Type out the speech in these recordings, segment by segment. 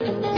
Thank you.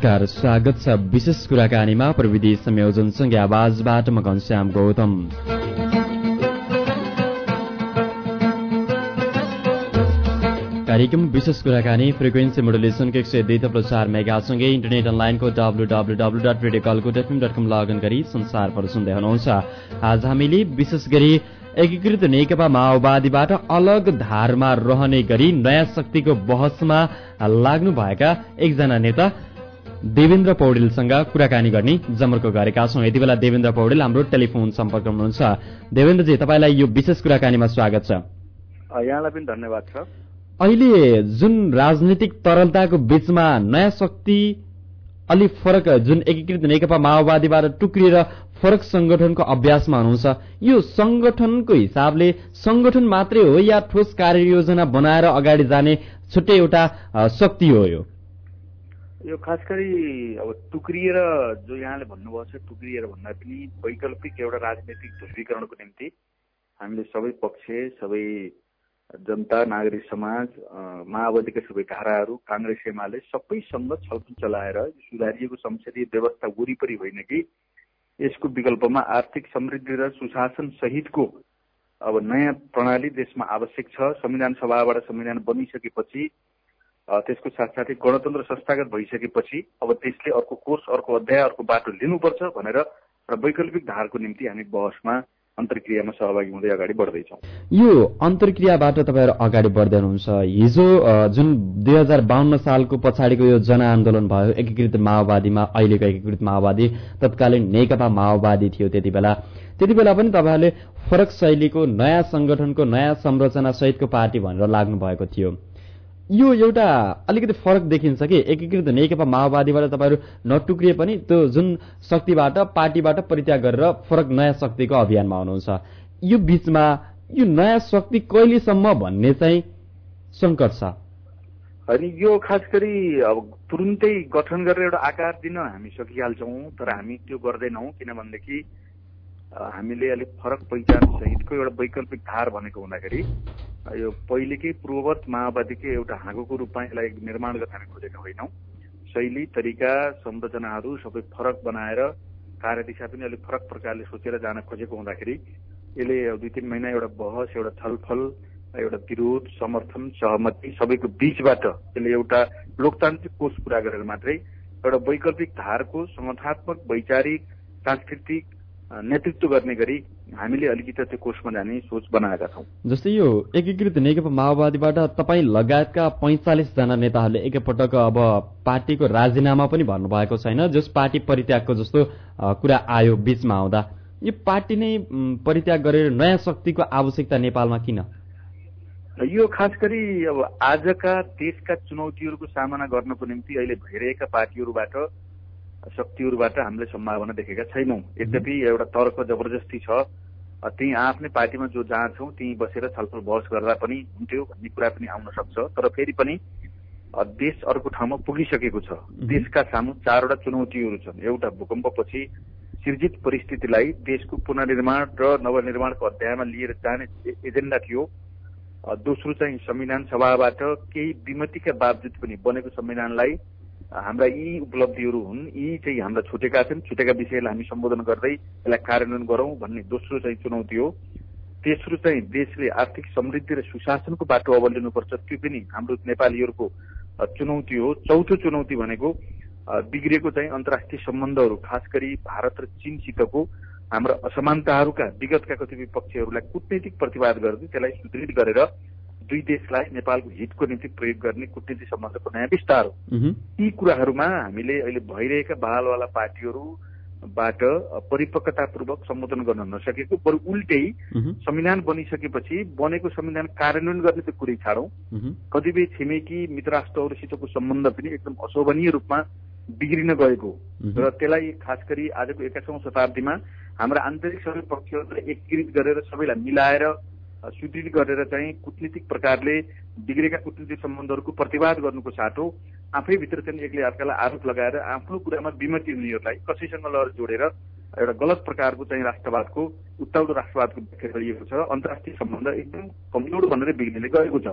नमस्कार स्वागत छ विशेष कुराकानीमा प्रविधि संयोजनसँगै आवाजबाट म घनश्याम गौतम। कार्यक्रम विशेष कुराकानी फ्रिक्वेन्सी मोडुलेसनको एक सय दुई थप्लो चार मेगासँगै इन्टरनेट अनलाइनको W W W dot radio कलको डट डट कम लगइन गरी संसारभर सुन्दै हुनुहुन्छ। आज हामीले विशेष गरी एकीकृत नेकपा माओवादीबाट अलग धारमा रहने गरी नयाँ शक्तिको बहसमा लाग्नुभएका एकजना नेता देवेन्द्र पौडेलसँग कुराकानी गर्ने जमर्को गरेका छौँ। यति बेला देवेन्द्र पौडेल हाम्रो टेलिफोन सम्पर्कमा हुनुहुन्छ। देवेन्द्रजी तपाईँलाई यो विशेष कुराकानीमा स्वागत छ। यहाँलाई पनि धन्यवाद छ। अहिले जुन राजनीतिक तरलताको बीचमा नयाँ शक्ति अलि फरक जुन एकीकृत नेकपा माओवादीबाट टुक्रिएर फरक संगठनको अभ्यासमा हुनुहुन्छ यो संगठनको हिसाबले संगठन मात्रै हो या ठोस कार्ययोजना बनाएर अगाडि जाने छुट्टै एउटा शक्ति हो यो? यो खास गरी अब टुक्रिएर जो यहाँले भन्नुभएको छ टुक्रिएर भन्दा पनि वैकल्पिक एउटा राजनैतिक ध्रुवीकरणको निम्ति हामीले सबै पक्ष सबै जनता नागरिक समाज माओवादीका सबै धाराहरू काङ्ग्रेस एमाले सबैसँग छलफल चलाएर सुधारिएको संसदीय व्यवस्था वरिपरि होइन कि यसको विकल्पमा आर्थिक समृद्धि र सुशासन सहितको अब नयाँ प्रणाली देशमा आवश्यक छ। संविधान सभाबाट संविधान बनिसकेपछि त्यसको साथसाथै गणतन्त्र संस्थागत भइसकेपछि अब त्यसले अर्को कोर्स अर्को अध्याय अर्को बाटो लिनुपर्छ भनेर र वैकल्पिक धारको निम्ति हामी बहसमा अन्तर्क्रियामा सहभागी हुँदै अगाडि बढ्दैछौँ। यो अन्तर्क्रियाबाट तपाईँहरू अगाडि बढ्दै हुनुहुन्छ। हिजो जुन दुई हजार बाहन्न सालको पछाडिको यो जनआन्दोलन भयो एकीकृत माओवादीमा अहिलेको एकीकृत माओवादी तत्कालीन नेकपा माओवादी थियो त्यति बेला। त्यति बेला पनि तपाईँहरूले फरक शैलीको नयाँ संगठनको नयाँ संरचना सहितको पार्टी भनेर लाग्नु भएको थियो। यो एउटा अलिकति फरक देखिन्छ कि एकीकृत नेकपा माओवादीबाट तपाईँहरू नटुक्रिए पनि त्यो जुन शक्तिबाट पार्टीबाट परित्याग गरेर फरक नयाँ शक्तिको अभियानमा हुनुहुन्छ। यो बिचमा यो नयाँ शक्ति कहिलेसम्म भन्ने चाहिँ सङ्कट छ। अनि यो खास गरी अब तुरुन्तै गठन गरेर एउटा आकार दिन हामी सकिहाल्छौँ तर हामी त्यो गर्दैनौँ किनभनेदेखि हामीले अलिक फरक पहिचान सहितको एउटा वैकल्पिक धार भनेको हुँदाखेरि यो पहिलेकै पूर्ववत माओवादीकै एउटा हाँगोको रूपमा यसलाई निर्माण गर्न हामी खोजेका होइनौँ। शैली तरिका संरचनाहरू सबै फरक बनाएर कार्यदिशा पनि अलिक फरक प्रकारले सोचेर जान खोजेको हुँदाखेरि यसले दुई तिन महिना एउटा बहस एउटा छलफल एउटा विरोध समर्थन सहमति सबैको बिचबाट यसले एउटा लोकतान्त्रिक कोष पुरा गरेर मात्रै एउटा वैकल्पिक धारको सङ्गठनात्मक वैचारिक सांस्कृतिक नेतृत्व गर्ने गरी हामीले अलिकति त्यो कोषमा जाने सोच बनाएका छौँ। जस्तै यो एकीकृत नेकपा माओवादीबाट तपाईँ लगायतका पैँचालिसजना नेताहरूले एकपटक अब पार्टीको राजीनामा पनि भन्नुभएको छैन जस पार्टी परित्यागको जस्तो कुरा आयो बीचमा आउँदा। यो पार्टी नै परित्याग गरेर नयाँ शक्तिको आवश्यकता नेपालमा किन? यो खास गरी अब आजका देशका चुनौतीहरूको सामना गर्नको निम्ति अहिले भइरहेका पार्टीहरूबाट शक्तिहरूबाट हामीले सम्भावना देखेका छैनौँ। यद्यपि एउटा तर्क जबरजस्ती छ त्यहीँ आफ्नै पार्टीमा जो जहाँ छौँ त्यहीँ बसेर छलफल बहस गर्दा पनि हुन्थ्यो भन्ने कुरा पनि आउन सक्छ। तर फेरि पनि देश अर्को ठाउँमा पुगिसकेको छ। देशका सामु चारवटा चुनौतीहरू छन्। एउटा भूकम्पपछि सिर्जित परिस्थितिलाई देशको पुनर्निर्माण र नवनिर्माणको अध्यायमा लिएर जाने एजेन्डा थियो। दोस्रो चाहिँ संविधान सभाबाट केही विमतिका बावजुद पनि बनेको संविधानलाई हाम्रा यी उपलब्धिहरू हुन् यी चाहिँ हाम्रा छुटेका छन्। छुटेका विषयलाई हामी सम्बोधन गर्दै यसलाई कार्यान्वयन गरौँ भन्ने दोस्रो चाहिँ चुनौती हो। तेस्रो चाहिँ देशले आर्थिक समृद्धि र सुशासनको बाटो अवलिनुपर्छ त्यो पनि हाम्रो नेपालीहरूको चुनौती हो। चौथो चुनौती भनेको बिग्रिएको चाहिँ अन्तर्राष्ट्रिय सम्बन्धहरू खास गरी भारत र चीनसितको हाम्रा असमानताहरूका विगतका कतिपय पक्षहरूलाई कुटनैतिक प्रतिवाद गर्दै त्यसलाई सुदृढ गरेर दुई देशलाई नेपालको हितको निम्ति प्रयोग गर्ने कुटनीतिक सम्बन्धको नयाँ विस्तार हो। यी कुराहरूमा हामीले अहिले भइरहेका बहालवाला पार्टीहरू बाट परिपक्वतापूर्वक सम्बोधन गर्न नसकेको बरु उल्टै संविधान बनिसकेपछि बनेको संविधान कार्यान्वयन गर्ने त्यो कुरै छाडौँ। कतिपय छिमेकी मित्र राष्ट्रहरूसितको सम्बन्ध पनि एकदम अशोभनीय रूपमा बिग्रिन गएको र त्यसलाई खास गरी आजको एक्काइसौँ शताब्दीमा हाम्रा आन्तरिक सबै पक्षहरूलाई एकीकृत गरेर सबैलाई मिलाएर सुदृढ गरेर चाहिँ कुटनीतिक प्रकारले बिग्रेका कुटनीतिक सम्बन्धहरूको प्रतिवाद गर्नुको साटो आफैभित्र चाहिँ एकले अर्कालाई आरोप लगाएर आफ्नो कुरामा विमति हुनेहरूलाई कसैसँग लहर जोडेर एउटा गलत प्रकारको चाहिँ राष्ट्रवादको उत्ताउलो राष्ट्रवादको व्याख्या गरिएको छ। अन्तर्राष्ट्रिय सम्बन्ध एकदम कमजोर भनेर बिग्रिने गएको छ।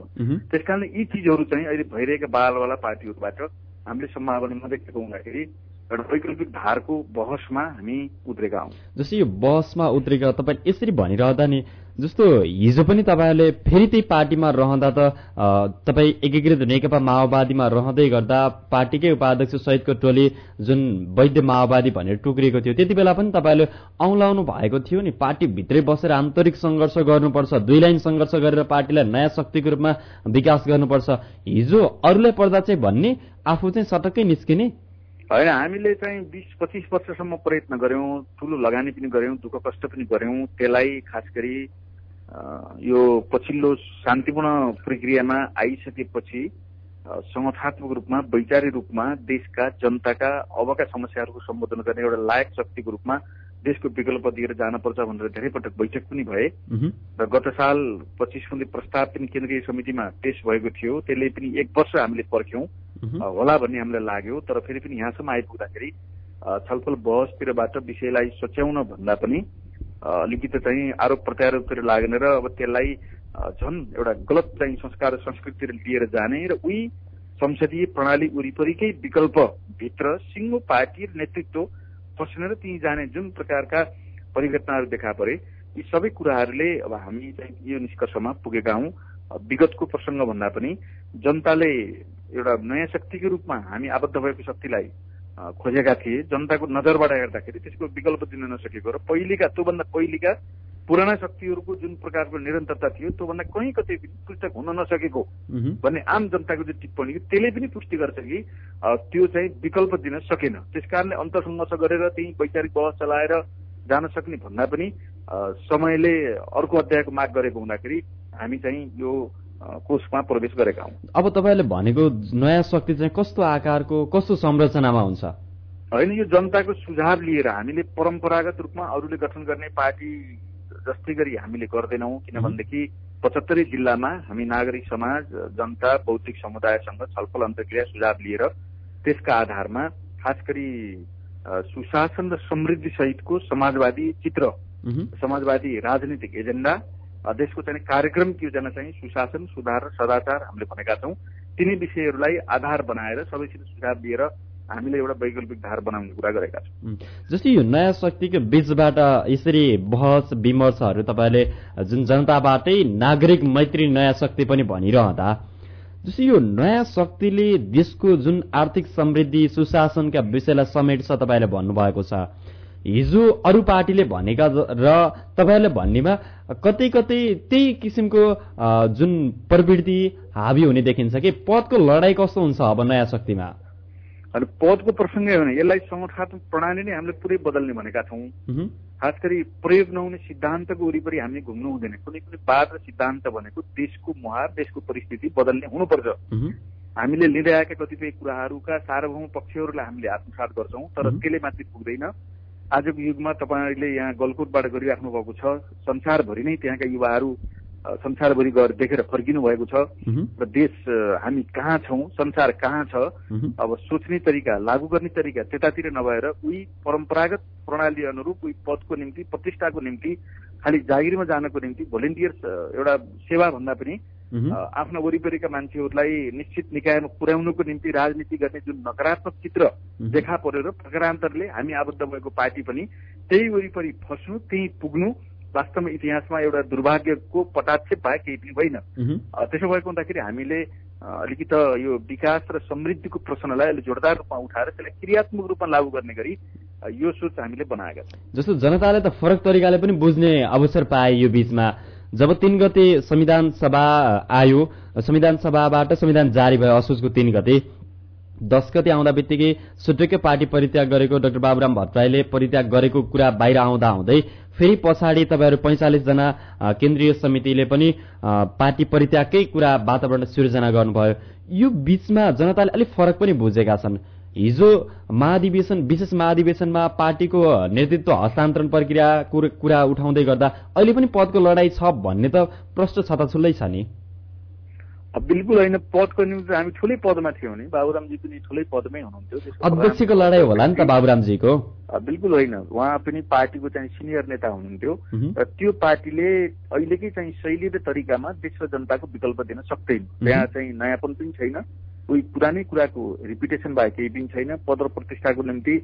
त्यस कारणले यी चिजहरू चाहिँ अहिले भइरहेका बालवाला पार्टीहरूबाट हामीले सम्भावना नदेखेको हुँदाखेरि एउटा वैकल्पिक धारको बहसमा हामी उत्रेका हौँ। जस्तै यो बहसमा उत्रेका तपाईँ यसरी भनिरहँदा नि जस्तो हिजो पनि तपाईँहरूले फेरि त्यही पार्टीमा रहँदा त तपाईँ एकीकृत नेकपा माओवादीमा रहँदै गर्दा पार्टीकै उपाध्यक्ष सहितको टोली जुन वैद्य माओवादी भनेर टुक्रिएको थियो त्यति बेला पनि तपाईँहरूले औँलाउनु भएको थियो नि। पार्टीभित्रै बसेर आन्तरिक सङ्घर्ष गर्नुपर्छ दुई लाइन सङ्घर्ष गरेर पार्टीलाई नयाँ शक्तिको रूपमा विकास गर्नुपर्छ। हिजो अरूलाई पर्दा चाहिँ भन्ने आफू चाहिँ सटक्कै निस्किने। होइन हामीले चाहिँ बिस पच्चिस वर्षसम्म प्रयत्न गऱ्यौँ ठुलो लगानी पनि गऱ्यौँ दुःख कष्ट पनि गऱ्यौँ। त्यसलाई खास गरी यो पछिल्लो शान्तिपूर्ण प्रक्रियामा आइसकेपछि संगठात्मक रूपमा वैचारिक रूपमा देशका जनताका अबका समस्याहरूको सम्बोधन गर्ने एउटा लायक शक्तिको रूपमा देशको विकल्प दिएर जानुपर्छ भनेर धेरै पटक बैठक पनि भए र गत साल पच्चिस बुन्दे प्रस्ताव पनि केन्द्रीय समितिमा पेश भएको थियो त्यसले पनि एक वर्ष हामीले पर्ख्यौँ होला भन्ने हामीलाई लाग्यो तर फेरि पनि यहाँसम्म आइपुग्दाखेरि छलफल बहसतिरबाट विषयलाई सच्याउन भन्दा पनि अलिकति चाहिँ आरोप प्रत्यारोपतिर लाग्ने र अब त्यसलाई झन् एउटा गलत चाहिँ संस्कार र संस्कृतितिर लिएर जाने र उही संसदीय प्रणाली वरिपरिकै विकल्पभित्र सिङ्गो पार्टी र नेतृत्व पस्ने र ती जाने जुन प्रकारका परिघटनाहरू देखा परे यी सबै कुराहरूले अब हामी चाहिँ यो निष्कर्षमा पुगेका हौँ। विगतको प्रसङ्ग भन्दा पनि जनताले एउटा नयाँ शक्तिको रूपमा हामी आबद्ध भएको शक्तिलाई खोजेका थिए जनताको नजरबाट हेर्दाखेरि त्यसको विकल्प दिन नसकेको र पहिलेका त्योभन्दा पहिलेका पुराना शक्तिहरूको जुन प्रकारको निरन्तरता थियो त्योभन्दा कहीँ कतै पृष्ठक हुन नसकेको भन्ने आम जनताको जुन टिप्पणी त्यसले पनि पुष्टि गर्छ कि त्यो चाहिँ विकल्प दिन सकेन त्यस कारणले अन्तर्सङ्घर्ष गरेर त्यही वैचारिक बहस चलाएर जान सक्ने भन्दा पनि समयले अर्को अध्यायको माग गरेको हुँदाखेरि हामी चाहिँ यो कोषमा प्रवेश गरेका हौँ अब तपाईँले भनेको नयाँ शक्ति चाहिँ कस्तो आकारको कस्तो संरचनामा हुन्छ? होइन यो जनताको सुझाव लिएर हामीले परम्परागत रूपमा अरूले गठन गर्ने पार्टी जस्तै गरी हामीले गर्दैनौँ किनभनेदेखि पचहत्तरै जिल्लामा हामी नागरिक समाज जनता बौद्धिक समुदायसँग छलफल अन्तर्क्रिया सुझाव लिएर त्यसका आधारमा खास गरी सुशासन र समृद्धि सहितको समाजवादी चित्र समाजवादी राजनीतिक एजेन्डा देशको चाहिँ कार्यक्रम योजना चाहिँ सुशासन सुधार र सदाचार हामीले भनेका छौँ। तिनै विषयहरूलाई आधार बनाएर सबैसित सुझाव दिएर हामीले एउटा वैकल्पिक धार बनाउने कुरा गरेका छौँ। जस्तै यो नयाँ शक्तिको बीचबाट यसरी बहस विमर्शहरू तपाईँले जुन जनताबाटै नागरिक मैत्री नयाँ शक्ति पनि भनिरहँदा जस्तै यो नयाँ शक्तिले देशको जुन आर्थिक समृद्धि सुशासनका विषयलाई समेट्छ तपाईँले भन्नुभएको छ। हिजो अरू पार्टीले भनेका र तपाईँहरूले भन्नेमा कतै कतै त्यही किसिमको जुन प्रवृत्ति हावी हुने देखिन्छ कि पदको लडाईँ कस्तो हुन्छ अब नयाँ शक्तिमा? अनि पदको प्रसङ्गै हो भने यसलाई संगठनात्मक प्रणाली नै हामीले पुरै बदल्ने भनेका छौँ। खास गरी प्रयोग नहुने सिद्धान्तको वरिपरि हामी घुम्नु हुँदैन। कुनै कुनै वाद र सिद्धान्त भनेको देशको मुहार देशको परिस्थिति बदल्ने हुनुपर्छ। हामीले लिँदै आएका कतिपय कुराहरूका सार्वभौम पक्षहरूलाई हामीले आत्मसात गर्छौँ तर त्यसले मात्रै पुग्दैन। आजको युगमा तपाईँहरूले यहाँ गलकुटबाट गरिराख्नु भएको छ। संसारभरि नै त्यहाँका युवाहरू संसारभरि गएर देखेर फर्किनु भएको छ। र देश हामी कहाँ छौँ? संसार कहाँ छ? अब सोच्ने तरिका लागू गर्ने तरिका त्यतातिर नभएर उही परम्परागत प्रणाली अनुरूप उही पदको निम्ति प्रतिष्ठाको निम्ति खालि जागिरमा जानको निम्ति भोलिन्टियर्स एउटा सेवा भन्दा पनि आफ्ना वरिपरिका मान्छेहरूलाई निश्चित निकायमा पुर्याउनुको निम्ति राजनीति गर्ने जुन नकारात्मक चित्र देखा पर्यो र प्रकारान्तरले हामी आबद्ध भएको पार्टी पनि त्यही वरिपरि फस्नु त्यही पुग्नु वास्तवमा इतिहासमा एउटा दुर्भाग्यको पटाक्षेप भए केही पनि होइन। त्यसो भएको हुँदाखेरि हामीले अलिकति यो विकास र समृद्धिको प्रश्नलाई अलिक जोरदार रूपमा उठाएर त्यसलाई क्रियात्मक रूपमा लागू गर्ने गरी यो सोच हामीले बनाएका छौँ। जस्तो जनताले त फरक तरिकाले पनि बुझ्ने अवसर पाए यो बीचमा। जब तीन गते संविधान सभा आयो संविधान सभाबाट संविधान जारी भयो असोजको तीन गते। दस गते आउँदा बित्तिकै सुटुकै पार्टी परित्याग गरेको डाक्टर बाबुराम भट्टराईले परित्याग गरेको कुरा बाहिर आउँदा आउँदै फेरि पछाडि तपाईँहरू पैँचालिसजना केन्द्रीय समितिले पनि पार्टी परित्यागकै कुरा वातावरण सिर्जना गर्नुभयो। यो बीचमा जनताले अलिक फरक पनि बुझेका छन्। हिजो महाधिवेशन विशेष महाधिवेशनमा पार्टीको नेतृत्व हस्तान्तरण प्रक्रिया कुरा उठाउँदै गर्दा अहिले पनि पदको लडाईँ छ भन्ने त प्रश्न छताछुल्लै छ नि। बिल्कुल होइन पदको निम्ति हामी ठुलै पदमा थियौँ नि। बाबुरामजी पनि ठुलै पदमै हुनुहुन्थ्यो। अध्यक्षको लडाईँ होला नि त बाबुरामजीको। बिल्कुल होइन। उहाँ पनि पार्टीको चाहिँ सिनियर नेता हुनुहुन्थ्यो। र त्यो पार्टीले अहिलेकै चाहिँ शैली र तरिकामा देश र जनताको विकल्प दिन सक्दैन। त्यहाँ चाहिँ नयाँपन पनि छैन। उही पुरानै कुराको रिपिटेसन भए केही पनि छैन। पद र प्रतिष्ठाको निम्ति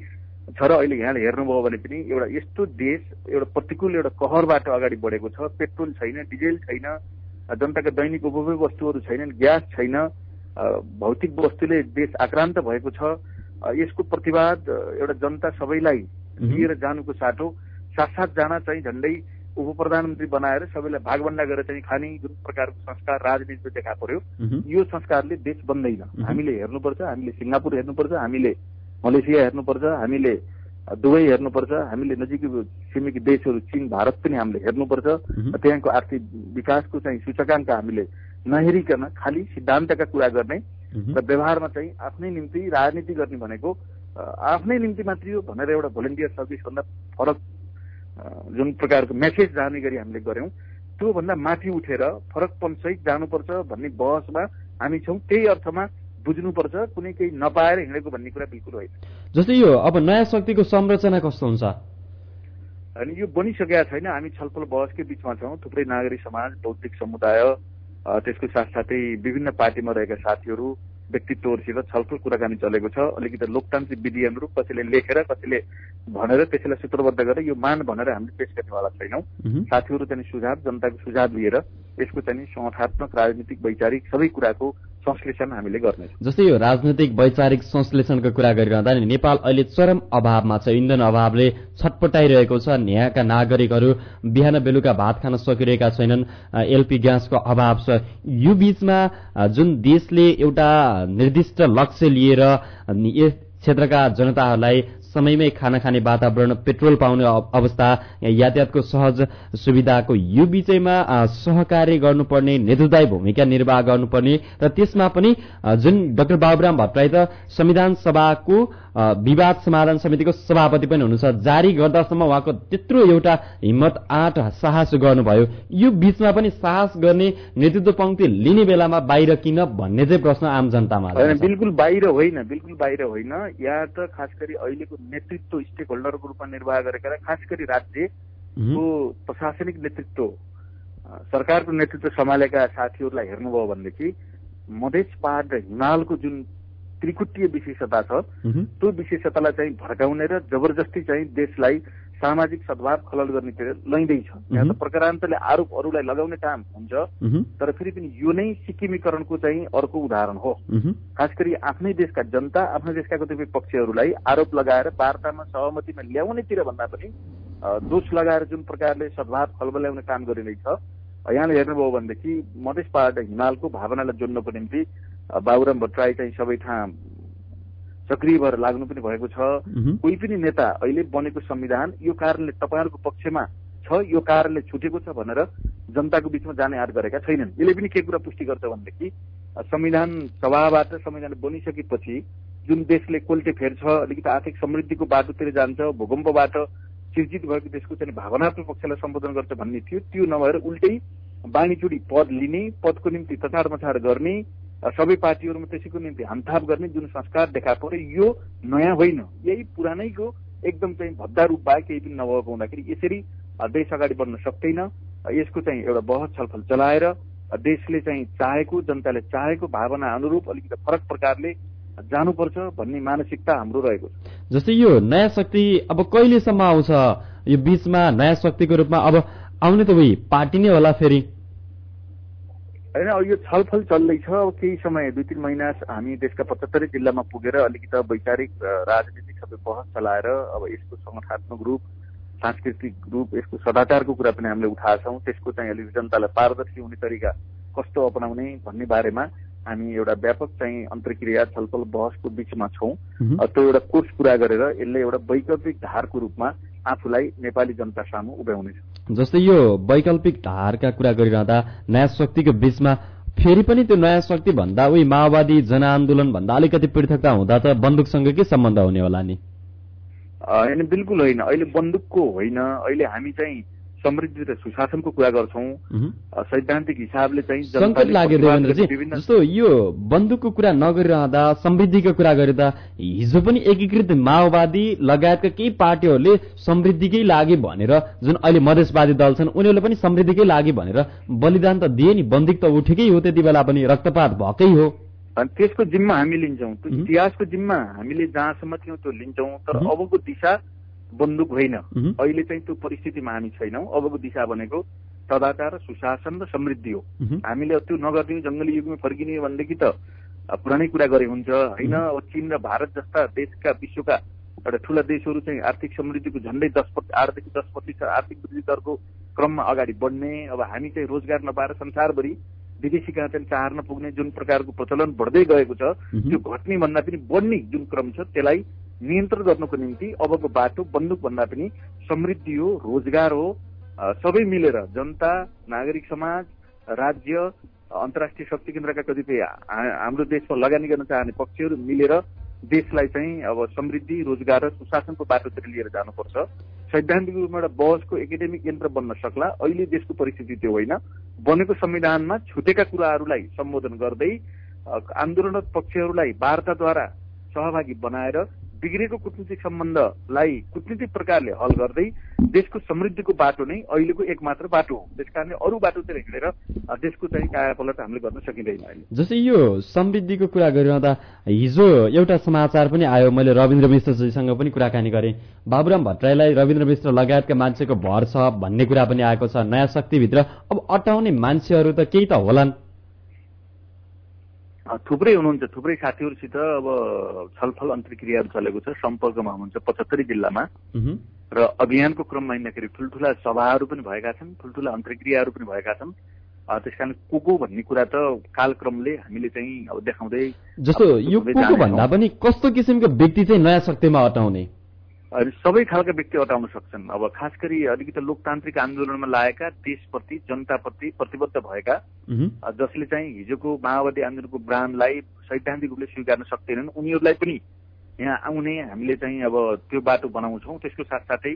छ र अहिले यहाँले हेर्नुभयो भने पनि एउटा यस्तो देश एउटा प्रतिकूल एउटा कहरबाट अगाडि बढेको छ। पेट्रोल छैन डिजेल छैन जनताका दैनिक उपभोग वस्तुहरू छैनन् ग्यास छैन भौतिक वस्तुले देश आक्रान्त भएको छ। यसको प्रतिवाद एउटा जनता सबैलाई लिएर जानुको साटो साथ जान चाहिँ झन्डै उप प्रधानमन्त्री बनाएर सबैलाई भागभन्डा गरेर चाहिँ खाने जुन प्रकारको संस्कार राजनीतिमा देखा पर्यो यो संस्कारले देश बन्दैन। हामीले हेर्नुपर्छ हामीले सिङ्गापुर हेर्नुपर्छ हामीले मलेसिया हेर्नुपर्छ हामीले दुवै हेर्नुपर्छ हामीले नजिकै छिमेकी देशहरू चीन भारत पनि हामीले हेर्नुपर्छ। त्यहाँको आर्थिक विकासको चाहिँ सूचकाङ्क हामीले नहेरिकन खालि सिद्धान्तका कुरा गर्ने र व्यवहारमा चाहिँ आफ्नै निम्ति राजनीति गर्ने भनेको आफ्नै निम्ति मात्रै हो भनेर एउटा भोलिन्टियर सर्भिसभन्दा फरक जुन प्रकारको मेसेज जाने गरी हामीले गऱ्यौँ त्योभन्दा माथि उठेर फरकपनसहित जानुपर्छ भन्ने बहसमा हामी छौँ। त्यही अर्थमा बुझ्नुपर्छ कुनै केही नपाएर हिँडेको भन्ने कुरा बिल्कुल होइन। जस्तै यो अब नयाँ शक्तिको संरचना कस्तो हुन्छ? अनि यो बनिसकेका छैन। हामी छलफल बहसकै बिचमा छौँ। थुप्रै नागरिक समाज बौद्धिक समुदाय त्यसको साथसाथै विभिन्न पार्टीमा रहेका साथीहरू व्यक्तित्वहरूसित छलफल कुराकानी चलेको छ। अलिकति लोकतान्त्रिक विधि अनुरूप कसैले लेखेर कसैले भनेर त्यसैलाई सूत्रबद्ध गरेर यो मान भनेर हामीले पेश गर्नेवाला छैनौँ। साथीहरू चाहिँ सुझाव जनताको सुझाव लिएर यसको चाहिँ संस्थात्मक राजनीतिक वैचारिक सबै कुराको संश्लेषण हामीले गर्नेछौँ। जस्तै यो राजनैतिक वैचारिक संश्लेषणको कुरा गरिरहँदा नि नेपाल अहिले चरम अभावमा छ। इन्धन अभावले छटपटाइरहेको छ। यहाँका नागरिकहरू बिहान बेलुका भात खान सकिरहेका छैनन्। एलपी ग्यासको अभाव छ। यो बीचमा जुन देशले एउटा निर्दिष्ट लक्ष्य लिएर क्षेत्रका जनताहरूलाई समयमै खाना खाने वातावरण पेट्रोल पाउने अवस्था यातायातको सहज सुविधाको यो विषयमा सहकार्य गर्नुपर्ने नेतृत्वदायी भूमिका निर्वाह गर्नुपर्ने र त्यसमा पनि जुन डाक्टर बाबुराम भट्टराई त संविधान सभाको विवाद समाधान समितिको सभापति पनि हुनुहुन्छ। जारी गर्दासम्म उहाँको त्यत्रो एउटा हिम्मत आँट साहस गर्नुभयो। यो बीचमा पनि साहस गर्ने नेतृत्व पंक्ति लिने बेलामा बाहिर किन भन्ने चाहिँ प्रश्न आम जनतामा बिल्कुल बाहिर होइन बिल्कुल बाहिर होइन। यहाँ त खास गरी अहिलेको नेतृत्व स्टेक होल्डरको रूपमा निर्वाह गरेका खास गरी राज्यको प्रशासनिक नेतृत्व सरकारको नेतृत्व सम्हालेका साथीहरूलाई हेर्नुभयो भनेदेखि मधेस पहाड र हिमालको जुन त्रिकुटीय विशेषता छ। त्यो विशेषतालाई चाहिँ भड्काउने र जबरजस्ती चाहिँ देशलाई सामाजिक सद्भाव खलल गर्नेतिर लैँदैछ यहाँ त प्रकारान्तले आरोप अरूलाई लगाउने काम हुन्छ तर फेरि पनि यो नै सिक्किमीकरणको चाहिँ अर्को उदाहरण हो। खास गरी आफ्नै देशका जनता आफ्नै देशका कतिपय पक्षहरूलाई आरोप लगाएर वार्तामा सहमतिमा ल्याउनेतिर भन्दा पनि दोष लगाएर जुन प्रकारले सद्भाव खलबल्याउने काम गरिँदैछ यहाँले हेर्नुभयो भनेदेखि मधेस पहाड हिमालको भावनालाई जोड्नको निम्ति बाबुराम भट्टराई चाहिँ सबै ठाउँ सक्रिय भएर लाग्नु पनि भएको छ। कोही पनि नेता अहिले बनेको संविधान यो कारणले तपाईँहरूको पक्षमा छ यो कारणले छुटेको छ भनेर जनताको बिचमा जाने आँट गरेका छैनन्। यसले पनि के कुरा पुष्टि गर्छ भनेदेखि संविधान सभाबाट संविधान बनिसकेपछि जुन देशले कोल्टे फेर्छ अलिकति आर्थिक समृद्धिको बाटोतिर जान्छ भूकम्पबाट सिर्जित भएको देशको चाहिँ भावनात्मक पक्षलाई सम्बोधन गर्छ भन्ने थियो त्यो नभएर उल्टै बाणीचुडी पद लिने पदको निम्ति तछाड मछाड गर्ने सबै पार्टीहरूमा त्यसैको निम्ति हामथाप गर्ने जुन संस्कार देखा पर्यो यो नयाँ होइन। यही पुरानैको एकदम चाहिँ भद्दा रूप भए केही पनि नभएको हुँदाखेरि यसरी देश अगाडि बढ्न सक्दैन। यसको चाहिँ एउटा बहस छलफल चलाएर देशले चाहिँ चाहेको जनताले चाहेको भावना अनुरूप अलिकति फरक प्रकारले जानुपर्छ भन्ने मानसिकता हाम्रो रहेको छ। जस्तै यो नयाँ शक्ति अब कहिलेसम्म आउँछ? यो बिचमा नयाँ शक्तिको रूपमा अब आउने त उही पार्टी नै होला फेरि। होइन अब यो छलफल चल्दैछ। अब केही समय दुई तिन महिना हामी देशका पचहत्तरै जिल्लामा पुगेर अलिकति वैचारिक राजनीतिक सबै बहस चलाएर अब यसको सङ्गठनात्मक रूप सांस्कृतिक रूप यसको सदाचारको कुरा पनि हामीले उठाएका छौँ त्यसको चाहिँ अलिकति जनतालाई पारदर्शी हुने तरिका कस्तो अपनाउने भन्ने बारेमा हामी एउटा व्यापक चाहिँ अन्तर्क्रिया छलफल बहसको बिचमा छौँ। त्यो एउटा कोर्स पुरा गरेर यसले एउटा वैकल्पिक धारको रूपमा आफूलाई नेपाली जनता सामु उभ्याउनेछ। जस्तै यो वैकल्पिक धारका कुरा गरिरहँदा नयाँ शक्तिको बिचमा फेरि पनि त्यो नयाँ शक्ति भन्दा उही माओवादी जनआन्दोलन भन्दा अलिकति पृथकता हुँदा त बन्दुकसँगकै सम्बन्ध हुने होला नि? होइन बिल्कुल होइन। अहिले बन्दुकको होइन। अहिले हामी चाहिँ समृद्धि र सुशासनको कुरा गर्छौँ। सैद्धान्तिक हिसाबले चाहिँ जस्तो यो बन्दुकको कुरा नगरिरहँदा समृद्धिको कुरा गरिँदा हिजो पनि एकीकृत माओवादी लगायतका केही पार्टीहरूले समृद्धिकै लागि भनेर जुन अहिले मधेसवादी दल छन् उनीहरूले पनि समृद्धिकै लागि भनेर बलिदान त दिए नि बन्दुक त उठेकै हो त्यति बेला पनि रक्तपात भएकै हो। त्यसको जिम्मा हामी लिन्छौँ। इतिहासको जिम्मा हामीले जहाँसम्म थियौँ त्यो लिन्छौँ। तर अबको दिशा बन्दुक होइन। अहिले चाहिँ त्यो परिस्थितिमा हामी छैनौँ। अबको दिशा भनेको सदाचार सुशासन र समृद्धि हो। हामीले त्यो नगरिदिउँ जङ्गली युगमा फर्किने भनेदेखि त पुरानै कुरा गरे हुन्छ। होइन अब चिन र भारत जस्ता देशका विश्वका एउटा ठुला देशहरू चाहिँ आर्थिक समृद्धिको झन्डै दस आठदेखि दस प्रतिशत आर्थिक वृद्धि दरको क्रममा अगाडि बढ्ने। अब हामी चाहिँ रोजगार नपाएर संसारभरि विदेशीका चाहिँ चाहर नपुग्ने जुन प्रकारको प्रचलन बढ्दै गएको छ त्यो घट्ने भन्दा पनि बढ्ने जुन क्रम छ त्यसलाई नियन्त्रण गर्नको निम्ति अबको बाटो बन्दुक भन्दा पनि समृद्धि हो रोजगार हो। सबै मिलेर जनता नागरिक समाज राज्य अन्तर्राष्ट्रिय शक्ति केन्द्रका कतिपय हाम्रो देशमा लगानी गर्न चाहने पक्षहरू मिलेर देशलाई चाहिँ अब समृद्धि रोजगार र सुशासनको बाटोतिर लिएर जानुपर्छ। सैद्धान्तिक रूपमा एउटा बहसको एकाडेमिक यन्त्र बन्न सक्ला। अहिले देशको परिस्थिति त्यो होइन। बनेको संविधानमा छुटेका कुराहरूलाई सम्बोधन गर्दै आन्दोलनरत पक्षहरूलाई वार्ताद्वारा सहभागी बनाएर बिग्रेको कुटनीतिक सम्बन्धलाई कुटनीतिक प्रकारले हल गर्दै देशको समृद्धिको बाटो नै अहिलेको एकमात्र बाटो हो। त्यस कारणले अरू बाटोतिर हिँडेर देशको चाहिँ कायापलट हामीले गर्न सकिँदैन अहिले। जस्तै यो समृद्धिको कुरा गरिरहँदा हिजो एउटा समाचार पनि आयो मैले रविन्द्र मिश्रजीसँग पनि कुराकानी गरेँ। बाबुराम भट्टराईलाई रविन्द्र मिश्र लगायतका मान्छेको भर छ भन्ने कुरा पनि आएको छ। नयाँ शक्तिभित्र अब अटाउने मान्छेहरू त केही त होलान्। थुप्रै हुनुहुन्छ थुप्रै साथीहरूसित अब छलफल अन्तर्क्रियाहरू चलेको छ सम्पर्कमा हुनुहुन्छ पचहत्तरी जिल्लामा। र अभियानको क्रममा हिँड्दाखेरि ठुल्ठुला सभाहरू पनि भएका छन् ठुल्ठुला अन्तर्क्रियाहरू पनि भएका छन्। त्यस कारण को को भन्ने कुरा त कालक्रमले हामीले चाहिँ अब देखाउँदै जस्तो यो को भन्दा पनि कस्तो किसिमको व्यक्ति चाहिँ नयाँ शक्तिमा अटाउने? अनि सबै खालका व्यक्ति अटाउन सक्छन्। अब खास गरी अलिकति लोकतान्त्रिक आन्दोलनमा लागेका देशप्रति जनताप्रति प्रतिबद्ध भएका जसले चाहिँ हिजोको माओवादी आन्दोलनको ब्रान्डलाई सैद्धान्तिक रूपले स्वीकार्न सक्दैनन् उनीहरूलाई पनि यहाँ आउने हामीले चाहिँ अब त्यो बाटो बनाउँछौँ। त्यसको साथसाथै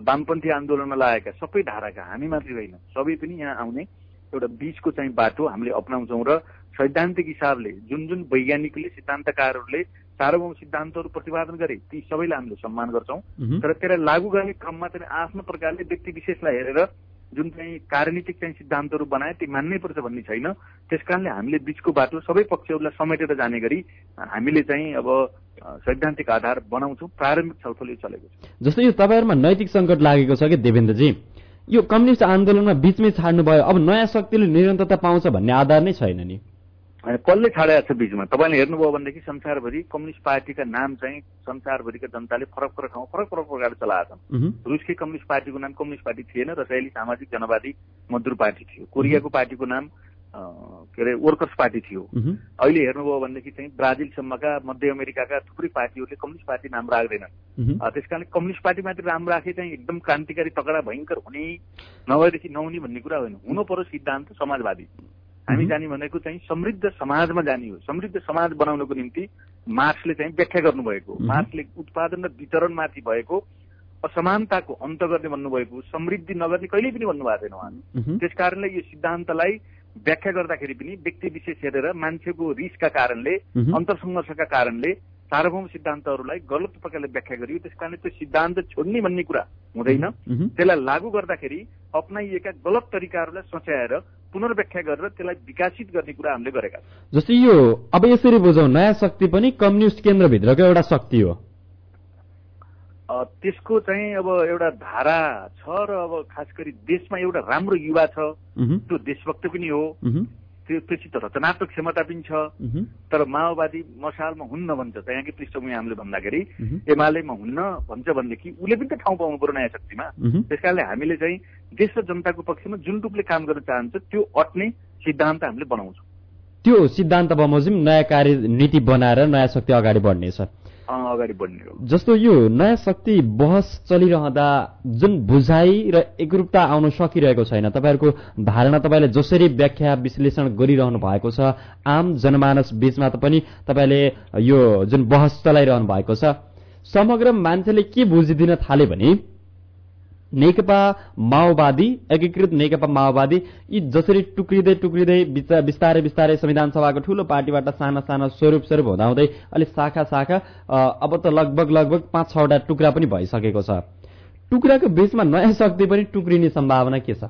वामपन्थी आन्दोलनमा लागेका सबै धाराका हामी मात्रै होइन सबै पनि यहाँ आउने एउटा बिचको चाहिँ बाटो हामीले अप्नाउँछौँ र सैद्धान्तिक हिसाबले जुन जुन वैज्ञानिकले सिद्धान्तकारहरूले सार्वभौम सिद्धान्तहरू प्रतिपादन गरे ती सबैलाई हामीले सम्मान गर्छौँ। तर त्यसलाई लागू गर्ने क्रममा चाहिँ आफ्नो प्रकारले व्यक्ति विशेषलाई हेरेर जुन चाहिँ कार्यनीतिक चाहिँ सिद्धान्तहरू बनाए ती मान्नै पर्छ भन्ने छैन। त्यस कारणले हामीले बिचको बाटो सबै पक्षहरूलाई समेटेर जाने गरी हामीले चाहिँ अब सैद्धान्तिक आधार बनाउँछौँ। प्रारम्भिक छलफल यो चलेको छ। जस्तै यो तपाईँहरूमा नैतिक सङ्कट लागेको छ कि देवेन्द्रजी? यो कम्युनिस्ट आन्दोलनमा बिचमै छाड्नुभयो। अब नयाँ शक्तिले निरन्तरता पाउँछ भन्ने आधार नै छैन नि। कसले छाडेको छ बिचमा? तपाईँले हेर्नुभयो भनेदेखि संसारभरि कम्युनिस्ट पार्टीका नाम चाहिँ संसारभरिका जनताले फरक फरक ठाउँ फरक फरक प्रकारले चलाएका छन्। रुसकी कम्युनिस्ट पार्टीको नाम कम्युनिस्ट पार्टी थिएन रसायली सामाजिक जनवादी मजदुर पार्टी थियो। कोरियाको पार्टीको नाम के अरे वर्कर्स पार्टी थियो। अहिले हेर्नुभयो भनेदेखि चाहिँ ब्राजिलसम्मका मध्य अमेरिकाका थुप्रै पार्टीहरूले कम्युनिस्ट पार्टी नाम राख्दैनन्। त्यस कारण कम्युनिस्ट पार्टी मात्रै नाम राखे चाहिँ एकदम क्रान्तिकारी तगडा भयङ्कर हुने नभएदेखि नहुने भन्ने कुरा होइन। हुनु पर्यो सिद्धान्त समाजवादी। हामी जाने भनेको चाहिँ समृद्ध समाजमा जाने हो। समृद्ध समाज बनाउनको निम्ति मार्क्सले चाहिँ व्याख्या गर्नुभएको मार्क्सले उत्पादन र वितरणमाथि भएको असमानताको अन्त गर्ने भन्नुभएको समृद्धि नगर्ने कहिल्यै पनि भन्नुभएको छैन उहाँले। त्यस कारणले यो सिद्धान्तलाई व्याख्या गर्दाखेरि पनि व्यक्ति विशेष हेरेर मान्छेको रिसका कारणले अन्तर्सङ्घर्षका कारणले सार्वभौम सिद्धान्तहरूलाई गलत प्रकारले व्याख्या गरियो त्यस कारणले त्यो सिद्धान्त छोड्ने भन्ने कुरा हुँदैन। त्यसलाई लागू गर्दाखेरि अप्नाइएका गलत तरिकाहरूलाई सच्याएर पुनर्व्याख्या गरेर त्यसलाई विकासित गर्ने कुरा हामीले गरेका छौँ जस्तै यो अब यसरी बुझौँ नयाँ शक्ति पनि कम्युनिस्ट केन्द्रभित्रको एउटा शक्ति हो त्यसको चाहिँ अब एउटा धारा छ र अब खास गरी देशमा एउटा राम्रो युवा छ त्यो देशभक्त पनि हो त्यो त्योसित रचनात्मक क्षमता पनि छ। तर माओवादी मसालमा हुन्न भन्छ। त्यहाँकै पृष्ठभूमि हामीले भन्दाखेरि एमालेमा हुन्न भन्छ भनेदेखि उसले पनि त ठाउँ पाउनु पर्यो नयाँ शक्तिमा। त्यस कारणले हामीले चाहिँ देश र जनताको पक्षमा जुन रूपले काम गर्न चाहन्छ त्यो अट्ने सिद्धान्त हामीले बनाउँछौँ। त्यो सिद्धान्त बमोजिम नयाँ कार्यनीति बनाएर नयाँ शक्ति अगाडि बढ्नेछ। अगाडि बढ्ने जस्तो यो नयाँ शक्ति बहस चलिरहँदा जुन बुझाइ र एकरूपता आउन सकिरहेको छैन तपाईँहरूको धारणा तपाईँले जसरी व्याख्या विश्लेषण गरिरहनु भएको छ आम जनमानस बीचमा त पनि तपाईँले यो जुन बहस चलाइरहनु भएको छ समग्र मान्छेले के बुझिदिन थाले भने नेकपा माओवादी एकीकृत नेकपा माओवादी यी जसरी टुक्रिँदै टुक्रिँदै बिचा- बिस्तारै बिस्तारै संविधान सभाको ठूलो पार्टीबाट साना साना स्वरूप स्वरूप हुँदा हुँदै अलि शाखा शाखा अब त लगभग लगभग पाँच छवटा टुक्रा पनि भइसकेको छ। टुक्राको बीचमा नयाँ शक्ति पनि टुक्रिने सम्भावना के छ?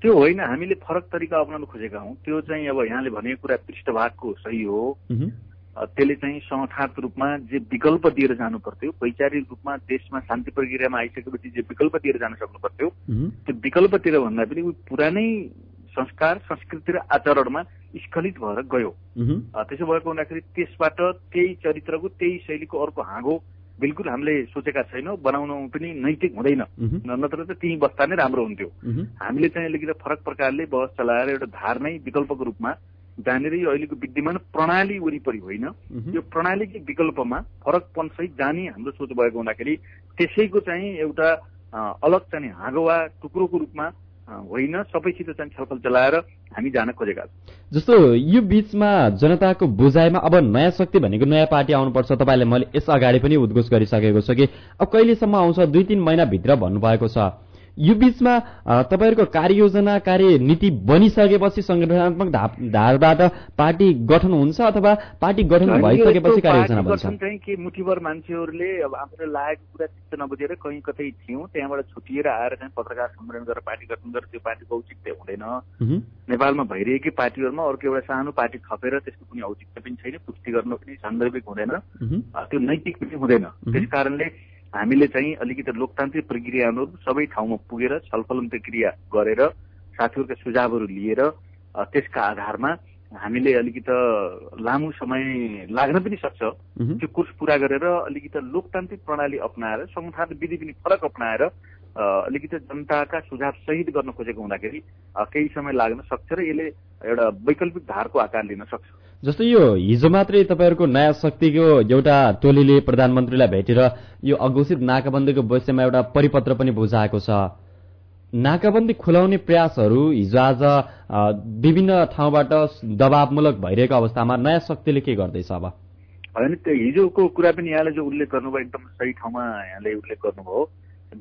त्यो होइन हामीले फरक तरिका अप्नाउन खोजेका हौँ। त्यो चाहिँ अब यहाँले भनेको कुरा पृष्ठभागको सही हो। त्यसले चाहिँ संस्थागत रूपमा जे विकल्प दिएर जानु पर्थ्यो वैचारिक रूपमा देशमा शान्ति प्रक्रियामा आइसकेपछि जे विकल्प दिएर जान सक्नु पर्थ्यो त्यो विकल्पतिर भन्दा पनि ऊ पुरानै संस्कार संस्कृति र आचरणमा स्खलित भएर गयो। त्यसो भएको हुँदाखेरि त्यसबाट त्यही चरित्रको त्यही शैलीको अर्को हाँगो बिल्कुल हामीले सोचेका छैनौँ बनाउनु पनि नैतिक हुँदैन। नत्र त त्यहीँ बस्दा नै राम्रो हुन्थ्यो। हामीले चाहिँ अलिकति फरक प्रकारले बहस चलाएर एउटा धार नै विकल्पको रूपमा जानेर यो अहिलेको विद्यमान प्रणाली वरिपरि होइन यो प्रणालीकै विकल्पमा फरकपनसहित जाने हाम्रो सोच भएको हुँदाखेरि त्यसैको चाहिँ एउटा अलग चाहिँ हाँगो वा टुक्रोको रूपमा होइन सबैसित चाहिँ छलफल चलाएर हामी जान खोजेका छौँ। जस्तो यो बीचमा जनताको बुझाइमा अब नयाँ शक्ति भनेको नयाँ पार्टी आउनुपर्छ तपाईँले मैले यस अगाडि पनि उद्घोष गरिसकेको छु कि अब कहिलेसम्म आउँछ दुई तिन महिनाभित्र भन्नुभएको छ। यो बीचमा तपाईँहरूको कार्ययोजना कार्यनीति बनिसकेपछि संगठनात्मक धारबाट पार्टी गठन हुन्छ अथवा पार्टी गठन भइसकेपछि कार्ययोजना पार्टी बन्छ? गठन चाहिँ के मुठीभर मान्छेहरूले अब आफूले लागेको कुरा चित्त नबुझेर कहीँ कतै थियौँ त्यहाँबाट छुटिएर आएर चाहिँ पत्रकार सम्मेलन गरेर पार्टी गठन गरेर त्यो पार्टीको औचित्य हुँदैन। नेपालमा भइरहेकै पार्टीहरूमा अर्को एउटा सानो पार्टी थपेर त्यसको कुनै औचित्य पनि छैन पुष्टि गर्नु पनि सान्दर्भिक हुँदैन। त्यो नैतिक पनि हुँदैन। त्यस कारणले हामीले चाहिँ अलिकति लोकतान्त्रिक प्रक्रिया अनुरूप सबै ठाउँमा पुगेर छलफल प्रक्रिया गरेर साथीहरूका सुझावहरू लिएर त्यसका आधारमा हामीले अलिकति लामो समय लाग्न पनि सक्छ। त्यो कोर्स पुरा गरेर अलिकति लोकतान्त्रिक प्रणाली अप्नाएर संविधान विधि पनि फरक अप्नाएर अलिकति जनताका सुझाव सहित गर्न खोजेको हुँदाखेरि केही समय लाग्न सक्छ र यसले एउटा वैकल्पिक धारको आकार लिन सक्छ। जस्तो यो हिजो मात्रै तपाईँहरूको नयाँ शक्तिको एउटा टोलीले प्रधानमन्त्रीलाई भेटेर यो अघोषित नाकाबन्दीको विषयमा एउटा परिपत्र पनि बुझाएको छ। नाकाबन्दी खुलाउने प्रयासहरू हिजो आज विभिन्न ठाउँबाट दबावमूलक भइरहेको अवस्थामा नयाँ शक्तिले के गर्दैछ अब? होइन त्यो हिजोको कुरा पनि यहाँले जो उल्लेख गर्नुभयो एकदम सही ठाउँमा यहाँले उल्लेख गर्नुभयो।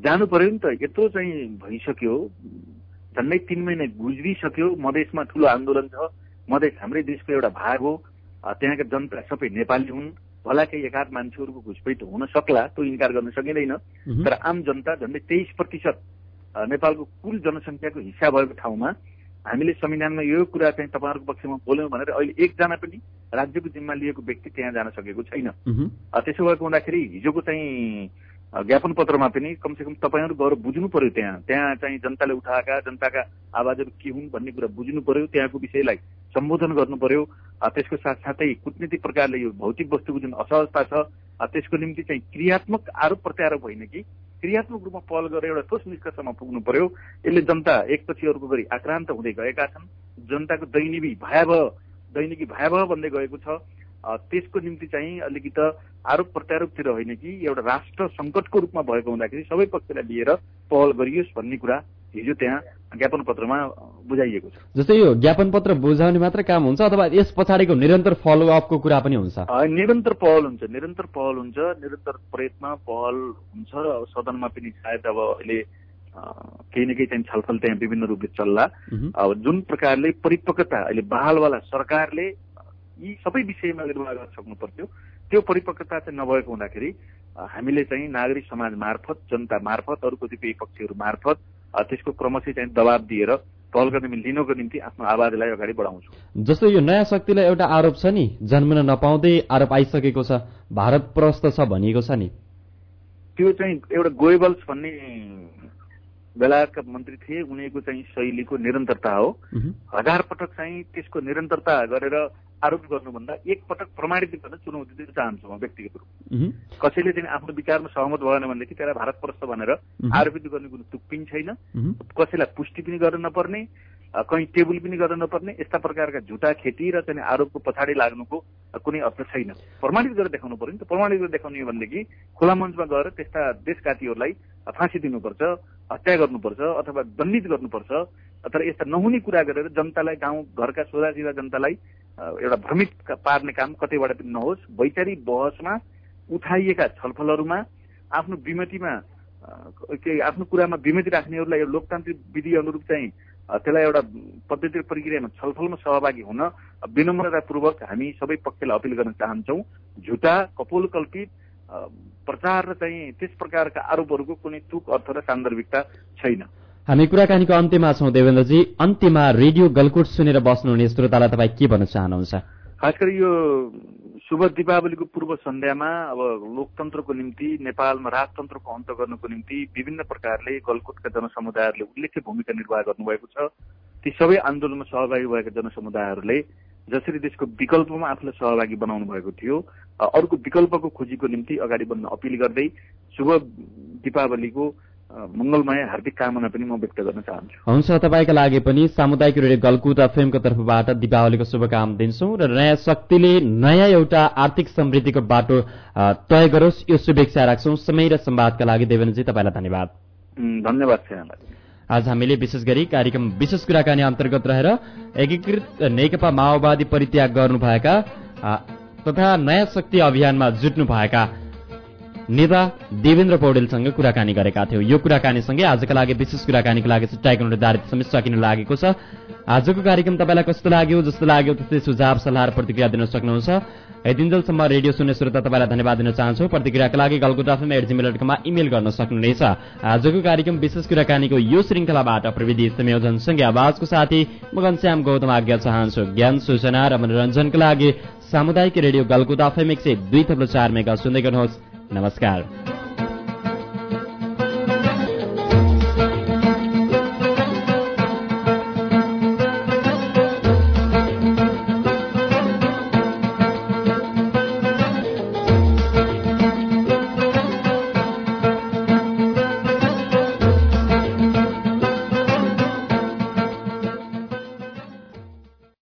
जानु पर्यो नि त यत्रो चाहिँ भइसक्यो। झन्डै तिन महिना गुज्रिसक्यो। मधेसमा ठुलो आन्दोलन छ। मधेस हाम्रै देशको एउटा भाग हो। त्यहाँका जनता सबै नेपाली हुन्। भला केही एकाध मान्छेहरूको घुसपैठ हुन सक्ला त्यो इन्कार गर्न सकिँदैन। तर आम जनता झन्डै तेइस प्रतिशत नेपालको कुल जनसङ्ख्याको हिस्सा भएको ठाउँमा हामीले संविधानमा यो कुरा चाहिँ तपाईँहरूको पक्षमा बोल्यौँ भनेर अहिले एकजना पनि राज्यको जिम्मा लिएको व्यक्ति त्यहाँ जान सकेको छैन। त्यसो भएको हुँदाखेरि हिजोको चाहिँ ज्ञापन पत्रमा पनि कमसेकम तपाईँहरू गएर बुझ्नु पर्यो त्यहाँ। त्यहाँ चाहिँ जनताले उठाएका जनताका आवाजहरू के हुन् भन्ने कुरा बुझ्नु पर्यो त्यहाँको विषयलाई। सम्बोधन गर्नु पर्यो। त्यसको साथसाथै कुटनीतिक प्रकारले यो भौतिक वस्तुको जुन असहजता छ त्यसको निम्ति चाहिँ क्रियात्मक आरोप प्रत्यारोप होइन कि? क्रियात्मक रूपमा पहल गरेर एउटा ठोस निष्कर्षमा पुग्नु पर्यो। यसले जनता एकपछि अर्को गरी आक्रान्त हुँदै गएका छन्। जनताको दैनिकी भयावह दैनिकी भयावह बन्दै गएको छ। त्यसको निम्ति चाहिँ अलिकति आरोप प्रत्यारोपतिर होइन कि? एउटा राष्ट्र सङ्कटको रूपमा भएको हुँदाखेरि सबै पक्षलाई लिएर पहल गरियोस् भन्ने कुरा हिजो त्यहाँ ज्ञापन पत्रमा बुझाइएको छ। जस्तै यो ज्ञापन पत्र बुझाउने मात्र काम हुन्छ अथवा यस पछाडिको निरन्तर फलोअपको कुरा पनि हुन्छ? निरन्तर पहल हुन्छ निरन्तर पहल हुन्छ निरन्तर प्रयत्न पहल हुन्छ। सदनमा पनि सायद अब अहिले केही न केही चाहिँ छलफल त्यहाँ विभिन्न रूपले चल्ला। अब जुन प्रकारले परिपक्वता अहिले बहालवाला सरकारले यी सबै विषयमा निर्वाह गर्न सक्नु पर्थ्यो त्यो परिपक्वता चाहिँ नभएको हुँदाखेरि हामीले चाहिँ नागरिक समाज मार्फत जनता मार्फत अरू कतिपय पक्षहरू मार्फत त्यसको क्रमशः चाहिँ दबाब दिएर पहल गर्ने लिनको निम्ति आफ्नो आवाजलाई अगाडि बढाउँछु। जस्तो यो नयाँ शक्तिलाई एउटा आरोप छ नि जन्मन नपाउँदै आरोप आइसकेको छ भारत प्रस्त छ भनिएको छ नि। त्यो चाहिँ एउटा गोएबल्स भन्ने बेलायतका मन्त्री थिए उनीहरूको चाहिँ शैलीको निरन्तरता हो। हजार पटक चाहिँ त्यसको निरन्तरता गरेर आरोप गर्नुभन्दा एक पटक प्रमाणित गर्न चुनौती दिन चाहन्छु म व्यक्तिगत रूपमा कसैले चाहिँ आफ्नो विचारमा सहमत भएन भनेदेखि त्यसलाई भारत प्रस्त भनेर आरोपित गर्ने कुनै तुक पनि छैन कसैलाई पुष्टि पनि गर्न नपर्ने कहीँ टेबल पनि गर्न नपर्ने यस्ता प्रकारका झुटा खेती र चाहिँ आरोपको पछाडि लाग्नुको कुनै अर्थ छैन। प्रमाणित गरेर देखाउनु पर्यो नि त। प्रमाणित गरेर देखाउने भनेदेखि खुला मञ्चमा गएर त्यस्ता देशघातीहरूलाई फाँसी दिनुपर्छ हत्या गर्नुपर्छ अथवा दण्डित गर्नुपर्छ। तर यस्ता नहुने कुरा गरेर जनतालाई गाउँ घरका सोझा जनतालाई एउटा भ्रमित पार्ने काम कतैबाट पनि नहोस्। वैचारिक बहसमा उठाइएका छलफलहरूमा आफ्नो विमतिमा के आफ्नो कुरामा विमति राख्नेहरूलाई एउटा लोकतान्त्रिक विधि अनुरूप चाहिँ त्यसलाई एउटा पद्धति प्रक्रियामा छलफलमा सहभागी हुन विनम्रतापूर्वक हामी सबै पक्षलाई अपिल गर्न चाहन्छौँ। झुटा कपोल कल्पित प्रचार र चाहिँ त्यस प्रकारका आरोपहरूको कुनै तुक अर्थ र सान्दर्भिकता छैन। हामी कुराकानीको अन्त्यमा छौँ देवेन्द्रजी। अन्त्यमा रेडियो गलकुट सुनेर बस्नुहुने श्रोतालाई तपाईँ के भन्न चाहनुहुन्छ? खास गरी यो शुभ दीपावलीको पूर्व सन्ध्यामा अब लोकतन्त्रको निम्ति नेपालमा राजतन्त्रको अन्त गर्नको निम्ति विभिन्न प्रकारले गलकुटका जनसमुदायहरूले उल्लेख्य भूमिका निर्वाह गर्नुभएको छ। ती सबै आन्दोलनमा सहभागी भएका जनसमुदायहरूले जसरी देशको विकल्पमा आफूलाई सहभागी बनाउनु भएको थियो अर्को विकल्पको खोजीको निम्ति अगाडि बढ्न अपिल गर्दै शुभ दीपावलीको मङ्गलमय हार्दिक कामना पनि म व्यक्त गर्न चाहन्छु। हुन्छ तपाईँका लागि पनि सामुदायिक रेडियो गलकुट फिल्मको तर्फबाट दीपावलीको शुभकामना दिन्छौँ र नयाँ शक्तिले नयाँ एउटा आर्थिक समृद्धिको बाटो तय गरोस् यो शुभेच्छा राख्छौँ। समय र संवादका लागि देवेन्द्रजी तपाईँलाई धन्यवाद। धन्यवाद आज हामीले विशेष गरी कार्यक्रम विशेष कुराकानी अन्तर्गत रहेर एकीकृत नेकपा माओवादी परित्याग गर्नुभएका तथा नयाँ शक्ति अभियानमा जुट्नुभएका नेता देवेन्द्र पौडेलसँग कुराकानी गरेका थियौँ। यो कुराकानीसँगै आजका लागि विशेष कुराकानीको लागि टाइको निर्धारित समय सकिन लागेको छ? आजको कार्यक्रम तपाईँलाई कस्तो लाग्यो? जस्तो लाग्यो त्यस्तै सुझाव सल्लाह प्रतिक्रिया दिन सक्नुहुन्छ। यतिन्जेलसम्म रेडियो सुन्ने श्रोता तपाईँलाई धन्यवाद दिन चाहन्छु। प्रतिक्रियाका लागि गलकुट एफएम एट जिमेल डटकममा इमेल गर्न सक्नुहुनेछ। आजको कार्यक्रम विशेष कुराकानीको यो श्रृङ्खलाबाट प्रविधि संयोजनसँगै आवाजको साथी म घनश्याम गौतम आज्ञा चाहन्छु। ज्ञान सूचना र मनोरञ्जनका लागि सामुदायिक रेडियो गलकुट एफएम एक सय दुई थप्लो चार मेगा सुन्दै गर्नुहोस्। नमस्कार।